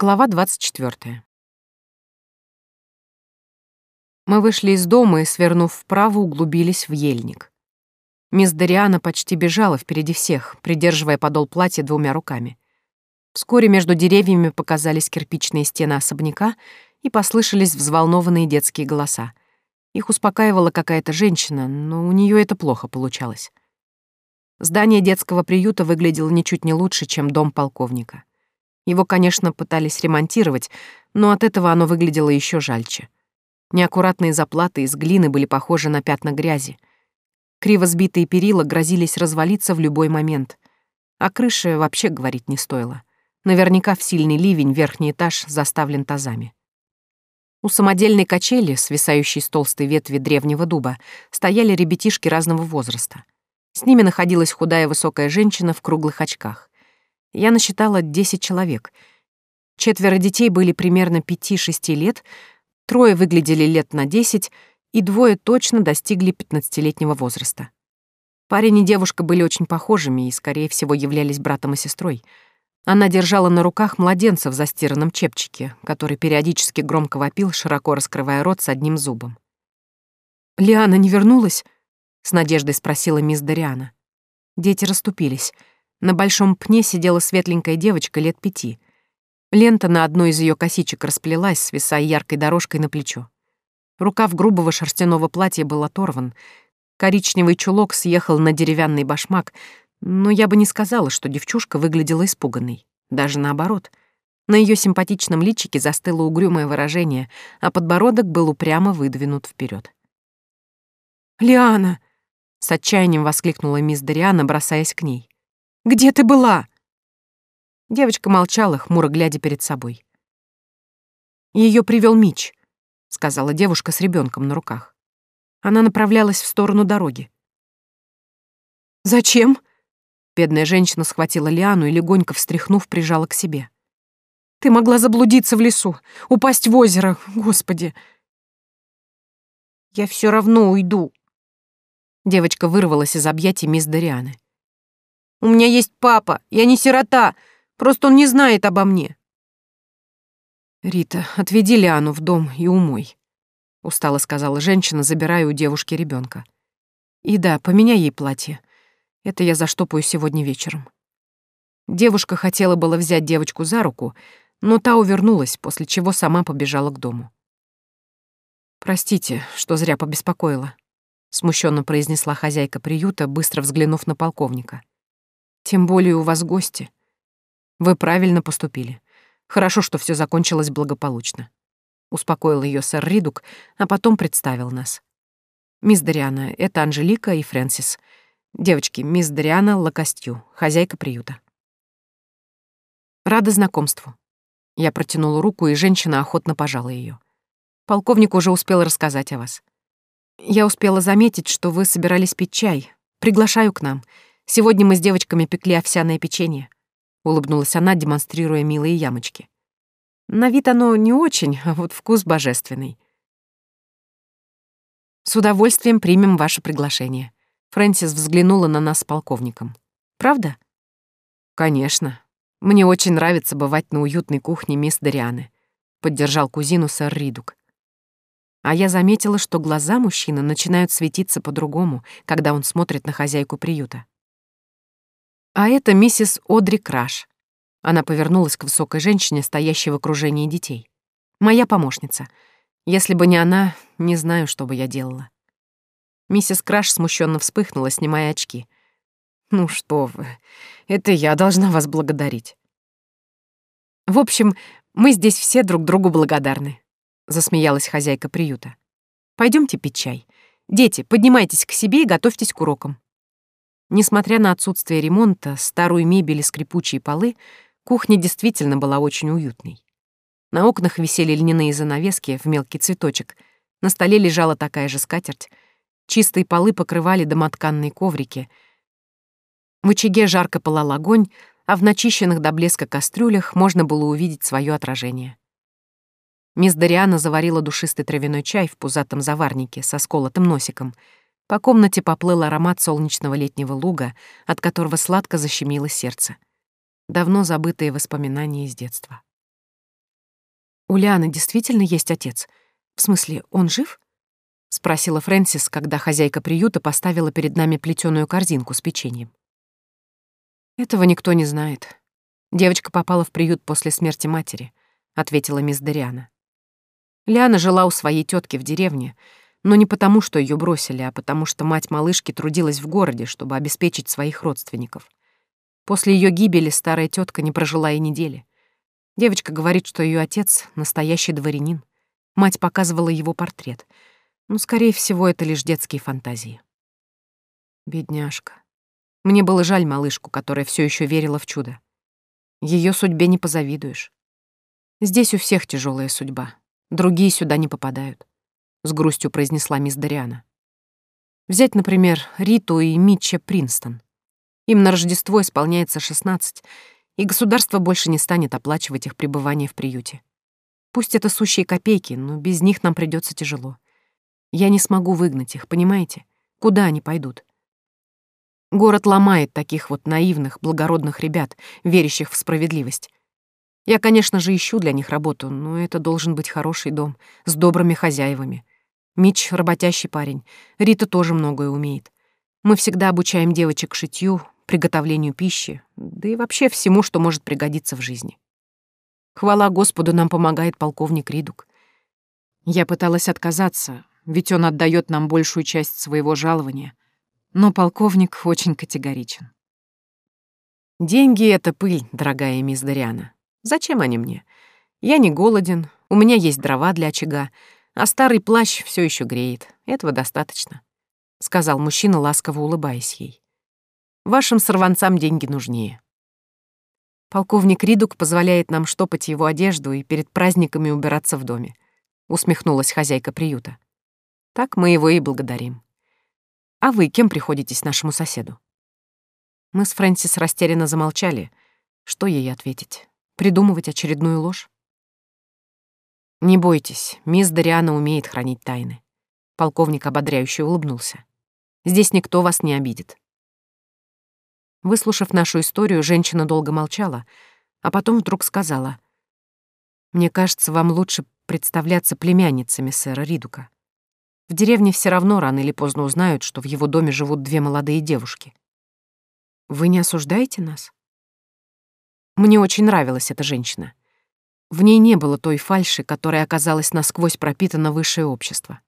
Глава 24. Мы вышли из дома и, свернув вправо, углубились в ельник. Мисс Дариана почти бежала впереди всех, придерживая подол платья двумя руками. Вскоре между деревьями показались кирпичные стены особняка и послышались взволнованные детские голоса. Их успокаивала какая-то женщина, но у нее это плохо получалось. Здание детского приюта выглядело ничуть не лучше, чем дом полковника. Его, конечно, пытались ремонтировать, но от этого оно выглядело еще жальче. Неаккуратные заплаты из глины были похожи на пятна грязи. Криво сбитые перила грозились развалиться в любой момент. О крыше вообще говорить не стоило. Наверняка в сильный ливень верхний этаж заставлен тазами. У самодельной качели, свисающей с толстой ветви древнего дуба, стояли ребятишки разного возраста. С ними находилась худая высокая женщина в круглых очках. Я насчитала 10 человек. Четверо детей были примерно 5-6 лет, трое выглядели лет на 10, и двое точно достигли 15-летнего возраста. Парень и девушка были очень похожими и, скорее всего, являлись братом и сестрой. Она держала на руках младенца в застиранном чепчике, который периодически громко вопил, широко раскрывая рот с одним зубом. «Лиана не вернулась?» — с надеждой спросила мисс Дариана. Дети расступились — на большом пне сидела светленькая девочка лет пяти. Лента на одной из ее косичек расплелась, свисая яркой дорожкой на плечо. Рукав грубого шерстяного платья был оторван. Коричневый чулок съехал на деревянный башмак, но я бы не сказала, что девчушка выглядела испуганной. Даже наоборот. На ее симпатичном личике застыло угрюмое выражение, а подбородок был упрямо выдвинут вперед. «Лиана!» — с отчаянием воскликнула мисс Дариана, бросаясь к ней. Где ты была?» Девочка молчала, хмуро глядя перед собой. Ее привел Мич», — сказала девушка с ребенком на руках. Она направлялась в сторону дороги. «Зачем?» Бедная женщина схватила Лиану и, легонько встряхнув, прижала к себе. «Ты могла заблудиться в лесу, упасть в озеро, господи!» «Я все равно уйду!» Девочка вырвалась из объятий мисс Дарианы. У меня есть папа, я не сирота, просто он не знает обо мне». «Рита, отведи Лиану в дом и умой», — устало сказала женщина, забирая у девушки ребенка. «И да, поменяй ей платье. Это я заштопаю сегодня вечером». Девушка хотела было взять девочку за руку, но та увернулась, после чего сама побежала к дому. «Простите, что зря побеспокоила», — смущенно произнесла хозяйка приюта, быстро взглянув на полковника. Тем более у вас гости. Вы правильно поступили. Хорошо, что все закончилось благополучно. Успокоил ее сэр Ридук, а потом представил нас. Мисс Дариана, это Анжелика и Фрэнсис. Девочки, мисс Дариана Лакостью, хозяйка приюта. Рада знакомству. Я протянула руку, и женщина охотно пожала ее. Полковник уже успел рассказать о вас. Я успела заметить, что вы собирались пить чай. Приглашаю к нам — Сегодня мы с девочками пекли овсяное печенье», — улыбнулась она, демонстрируя милые ямочки. «На вид оно не очень, а вот вкус божественный». «С удовольствием примем ваше приглашение». Фрэнсис взглянула на нас с полковником. «Правда?» «Конечно. Мне очень нравится бывать на уютной кухне мисс Дарианы», — поддержал кузину сэр Ридук. А я заметила, что глаза мужчины начинают светиться по-другому, когда он смотрит на хозяйку приюта. А это миссис Одри Краш. Она повернулась к высокой женщине, стоящей в окружении детей. Моя помощница. Если бы не она, не знаю, что бы я делала. Миссис Краш смущенно вспыхнула, снимая очки. «Ну что вы, это я должна вас благодарить». «В общем, мы здесь все друг другу благодарны», — засмеялась хозяйка приюта. Пойдемте пить чай. Дети, поднимайтесь к себе и готовьтесь к урокам». Несмотря на отсутствие ремонта, старую мебель и скрипучие полы, кухня действительно была очень уютной. На окнах висели льняные занавески в мелкий цветочек, на столе лежала такая же скатерть, чистые полы покрывали домотканные коврики. В очаге жарко пылал огонь, а в начищенных до блеска кастрюлях можно было увидеть свое отражение. Мисс Дариана заварила душистый травяной чай в пузатом заварнике со сколотым носиком — по комнате поплыл аромат солнечного летнего луга, от которого сладко защемило сердце. Давно забытые воспоминания из детства. «У Лианы действительно есть отец? В смысле, он жив?» — спросила Фрэнсис, когда хозяйка приюта поставила перед нами плетеную корзинку с печеньем. «Этого никто не знает. Девочка попала в приют после смерти матери», — ответила мисс Дериана. Лиана жила у своей тетки в деревне, но не потому, что ее бросили, а потому что мать малышки трудилась в городе, чтобы обеспечить своих родственников. После ее гибели старая тетка не прожила и недели. Девочка говорит, что ее отец — настоящий дворянин. Мать показывала его портрет. Но, скорее всего, это лишь детские фантазии. Бедняжка. Мне было жаль малышку, которая все еще верила в чудо. Ее судьбе не позавидуешь. Здесь у всех тяжелая судьба. Другие сюда не попадают с грустью произнесла мисс Дариана. Взять, например, Риту и Митча Принстон. Им на Рождество исполняется 16, и государство больше не станет оплачивать их пребывание в приюте. Пусть это сущие копейки, но без них нам придется тяжело. Я не смогу выгнать их, понимаете? Куда они пойдут? Город ломает таких вот наивных, благородных ребят, верящих в справедливость. Я, конечно же, ищу для них работу, но это должен быть хороший дом, с добрыми хозяевами. Мич — работящий парень. Рита тоже многое умеет. Мы всегда обучаем девочек шитью, приготовлению пищи, да и вообще всему, что может пригодиться в жизни. Хвала Господу, нам помогает полковник Ридук. Я пыталась отказаться, ведь он отдает нам большую часть своего жалования. Но полковник очень категоричен. «Деньги — это пыль, дорогая мисс Дариана. Зачем они мне? Я не голоден, у меня есть дрова для очага, а старый плащ все еще греет. Этого достаточно», — сказал мужчина, ласково улыбаясь ей. «Вашим сорванцам деньги нужнее». «Полковник Ридук позволяет нам штопать его одежду и перед праздниками убираться в доме», — усмехнулась хозяйка приюта. «Так мы его и благодарим. А вы кем приходитесь нашему соседу?» Мы с Фрэнсис растерянно замолчали. Что ей ответить? Придумывать очередную ложь? «Не бойтесь, мисс Дариана умеет хранить тайны». Полковник ободряюще улыбнулся. «Здесь никто вас не обидит». Выслушав нашу историю, женщина долго молчала, а потом вдруг сказала. «Мне кажется, вам лучше представляться племянницами сэра Ридука. В деревне все равно рано или поздно узнают, что в его доме живут две молодые девушки. Вы не осуждаете нас?» Мне очень нравилась эта женщина. В ней не было той фальши, которая оказалась насквозь пропитана высшее общество.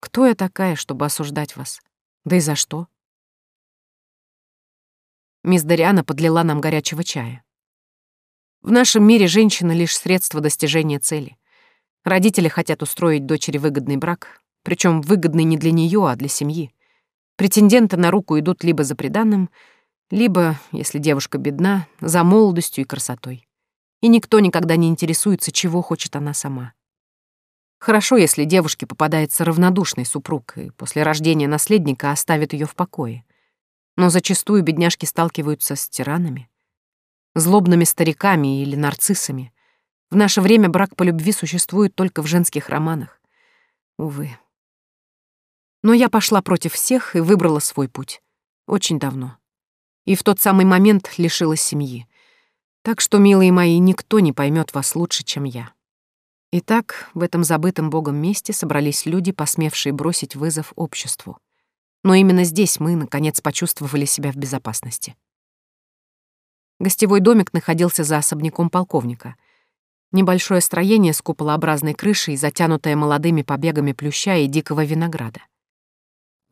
Кто я такая, чтобы осуждать вас? Да и за что? Мисс Дариана подлила нам горячего чая. В нашем мире женщина — лишь средство достижения цели. Родители хотят устроить дочери выгодный брак, причем выгодный не для нее, а для семьи. Претенденты на руку идут либо за приданным, либо, если девушка бедна, за молодостью и красотой и никто никогда не интересуется, чего хочет она сама. Хорошо, если девушке попадается равнодушный супруг и после рождения наследника оставит ее в покое. Но зачастую бедняжки сталкиваются с тиранами, злобными стариками или нарциссами. В наше время брак по любви существует только в женских романах. Увы. Но я пошла против всех и выбрала свой путь. Очень давно. И в тот самый момент лишилась семьи. Так что, милые мои, никто не поймет вас лучше, чем я. Итак, в этом забытом Богом месте собрались люди, посмевшие бросить вызов обществу. Но именно здесь мы, наконец, почувствовали себя в безопасности. Гостевой домик находился за особняком полковника. Небольшое строение с куполообразной крышей, затянутое молодыми побегами плюща и дикого винограда.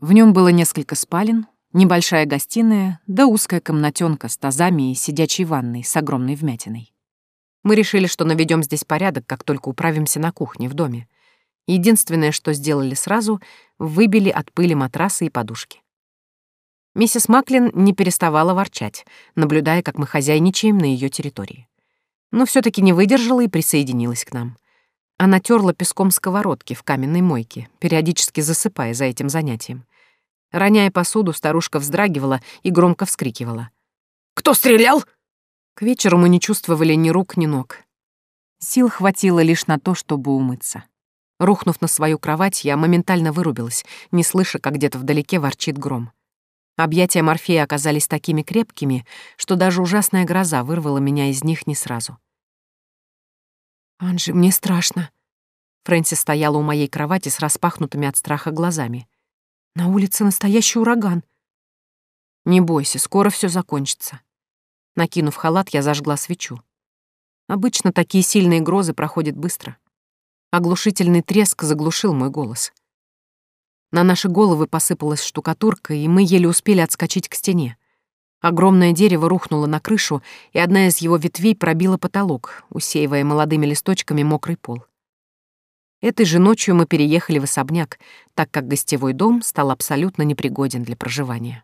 В нем было несколько спален, Небольшая гостиная, да узкая комнатенка с тазами и сидячей ванной с огромной вмятиной. Мы решили, что наведем здесь порядок, как только управимся на кухне в доме. Единственное, что сделали сразу, выбили от пыли матрасы и подушки. Миссис Маклин не переставала ворчать, наблюдая, как мы хозяйничаем на ее территории. Но все таки не выдержала и присоединилась к нам. Она терла песком сковородки в каменной мойке, периодически засыпая за этим занятием. Роняя посуду, старушка вздрагивала и громко вскрикивала. «Кто стрелял?» К вечеру мы не чувствовали ни рук, ни ног. Сил хватило лишь на то, чтобы умыться. Рухнув на свою кровать, я моментально вырубилась, не слыша, как где-то вдалеке ворчит гром. Объятия Морфея оказались такими крепкими, что даже ужасная гроза вырвала меня из них не сразу. «Анжи, мне страшно». Фрэнсис стояла у моей кровати с распахнутыми от страха глазами. «На улице настоящий ураган». «Не бойся, скоро все закончится». Накинув халат, я зажгла свечу. Обычно такие сильные грозы проходят быстро. Оглушительный треск заглушил мой голос. На наши головы посыпалась штукатурка, и мы еле успели отскочить к стене. Огромное дерево рухнуло на крышу, и одна из его ветвей пробила потолок, усеивая молодыми листочками мокрый пол. Этой же ночью мы переехали в особняк, так как гостевой дом стал абсолютно непригоден для проживания.